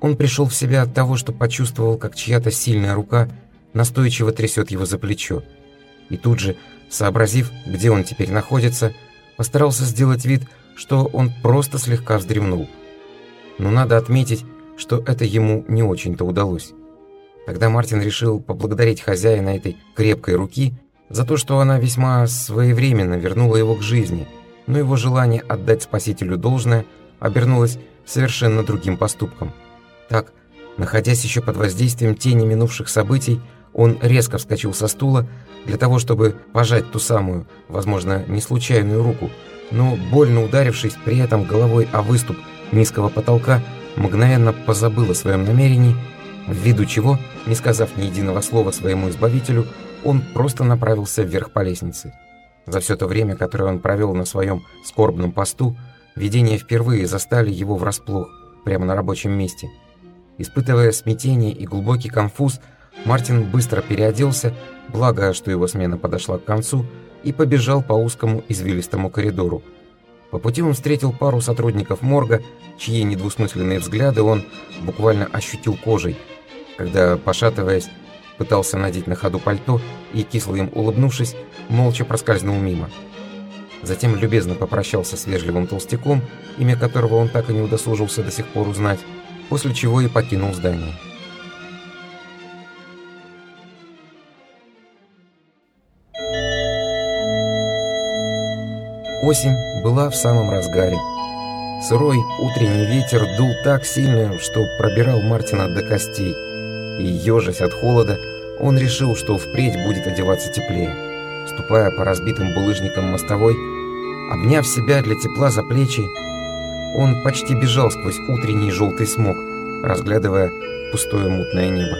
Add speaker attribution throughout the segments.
Speaker 1: Он пришел в себя от того, что почувствовал, как чья-то сильная рука настойчиво трясет его за плечо. И тут же, сообразив, где он теперь находится, постарался сделать вид, что он просто слегка вздремнул. Но надо отметить, что это ему не очень-то удалось. Тогда Мартин решил поблагодарить хозяина этой крепкой руки за то, что она весьма своевременно вернула его к жизни, но его желание отдать спасителю должное обернулось совершенно другим поступком. Так, находясь еще под воздействием тени минувших событий, он резко вскочил со стула для того, чтобы пожать ту самую, возможно, не случайную руку, но, больно ударившись при этом головой о выступ низкого потолка, мгновенно позабыл о своем намерении, ввиду чего, не сказав ни единого слова своему избавителю, он просто направился вверх по лестнице. За все то время, которое он провел на своем скорбном посту, видения впервые застали его врасплох, прямо на рабочем месте. Испытывая смятение и глубокий конфуз, Мартин быстро переоделся, благо, что его смена подошла к концу, и побежал по узкому извилистому коридору. По пути он встретил пару сотрудников морга, чьи недвусмысленные взгляды он буквально ощутил кожей, когда, пошатываясь, пытался надеть на ходу пальто и, кисло им улыбнувшись, молча проскользнул мимо. Затем любезно попрощался с вежливым толстяком, имя которого он так и не удосужился до сих пор узнать, после чего и покинул здание. Осень была в самом разгаре. Сырой утренний ветер дул так сильно, что пробирал Мартина до костей. И, ежась от холода, он решил, что впредь будет одеваться теплее. Ступая по разбитым булыжникам мостовой, обняв себя для тепла за плечи, он почти бежал сквозь утренний желтый смог, разглядывая пустое мутное небо.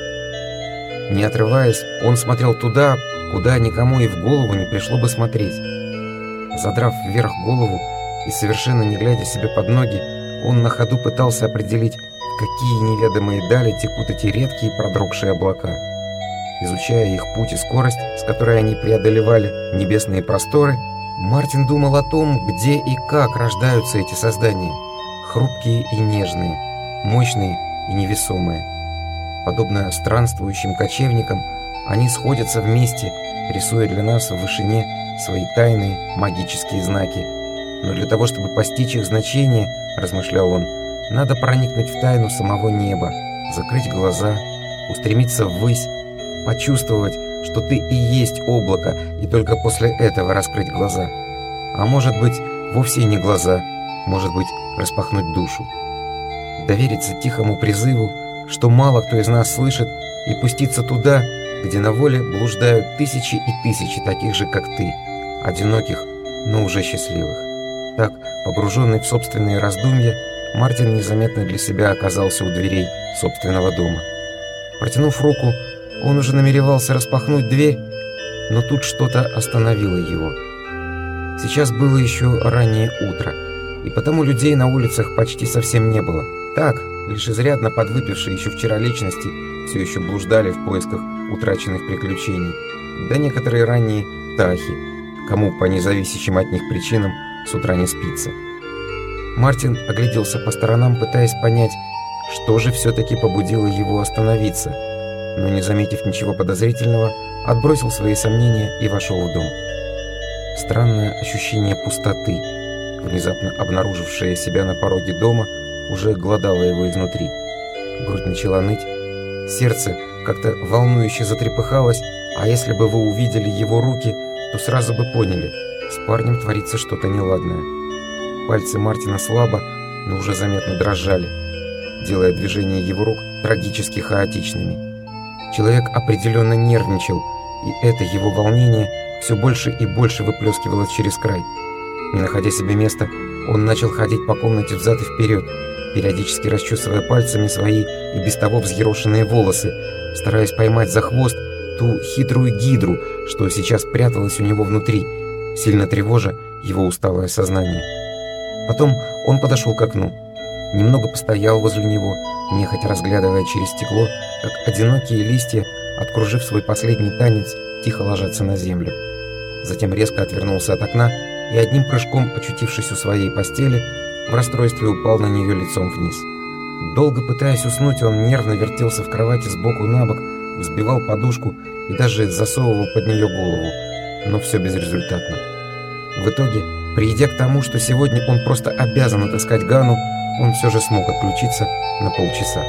Speaker 1: Не отрываясь, он смотрел туда, куда никому и в голову не пришло бы смотреть. Задрав вверх голову и совершенно не глядя себе под ноги, он на ходу пытался определить, какие неведомые дали текут эти редкие продрогшие облака. Изучая их путь и скорость, с которой они преодолевали небесные просторы, Мартин думал о том, где и как рождаются эти создания. Хрупкие и нежные, мощные и невесомые. Подобно странствующим кочевникам, они сходятся вместе, рисуя для нас в вышине свои тайные магические знаки. Но для того, чтобы постичь их значение, размышлял он, надо проникнуть в тайну самого неба, закрыть глаза, устремиться ввысь, почувствовать, что ты и есть облако, и только после этого раскрыть глаза. А может быть, вовсе не глаза, может быть, распахнуть душу. Довериться тихому призыву, что мало кто из нас слышит, и пуститься туда, где на воле блуждают тысячи и тысячи таких же, как ты, одиноких, но уже счастливых. Так, погруженный в собственные раздумья, Мартин незаметно для себя оказался у дверей собственного дома. Протянув руку, он уже намеревался распахнуть дверь, но тут что-то остановило его. Сейчас было еще раннее утро, и потому людей на улицах почти совсем не было. Так, лишь изрядно подвыпившие еще вчера личности все еще блуждали в поисках утраченных приключений, да некоторые ранние тахи, кому по независящим от них причинам с утра не спится. Мартин огляделся по сторонам, пытаясь понять, что же все-таки побудило его остановиться – но не заметив ничего подозрительного, отбросил свои сомнения и вошел в дом. Странное ощущение пустоты, внезапно обнаружившее себя на пороге дома, уже глодало его изнутри. Грудь начала ныть, сердце как-то волнующе затрепыхалось, а если бы вы увидели его руки, то сразу бы поняли, с парнем творится что-то неладное. Пальцы Мартина слабо, но уже заметно дрожали, делая движения его рук трагически хаотичными. Человек определенно нервничал, и это его волнение все больше и больше выплескивалось через край. Не находя себе места, он начал ходить по комнате взад и вперед, периодически расчесывая пальцами свои и без того взъерошенные волосы, стараясь поймать за хвост ту хитрую гидру, что сейчас пряталась у него внутри, сильно тревожа его усталое сознание. Потом он подошел к окну, немного постоял возле него, нехотя разглядывая через стекло, как одинокие листья, откружив свой последний танец, тихо ложатся на землю. Затем резко отвернулся от окна и одним прыжком, очутившись у своей постели, в расстройстве упал на нее лицом вниз. Долго пытаясь уснуть, он нервно вертелся в кровати сбоку на бок, взбивал подушку и даже засовывал под нее голову, но все безрезультатно. В итоге, придя к тому, что сегодня он просто обязан отыскать Гану, он все же смог отключиться на полчаса.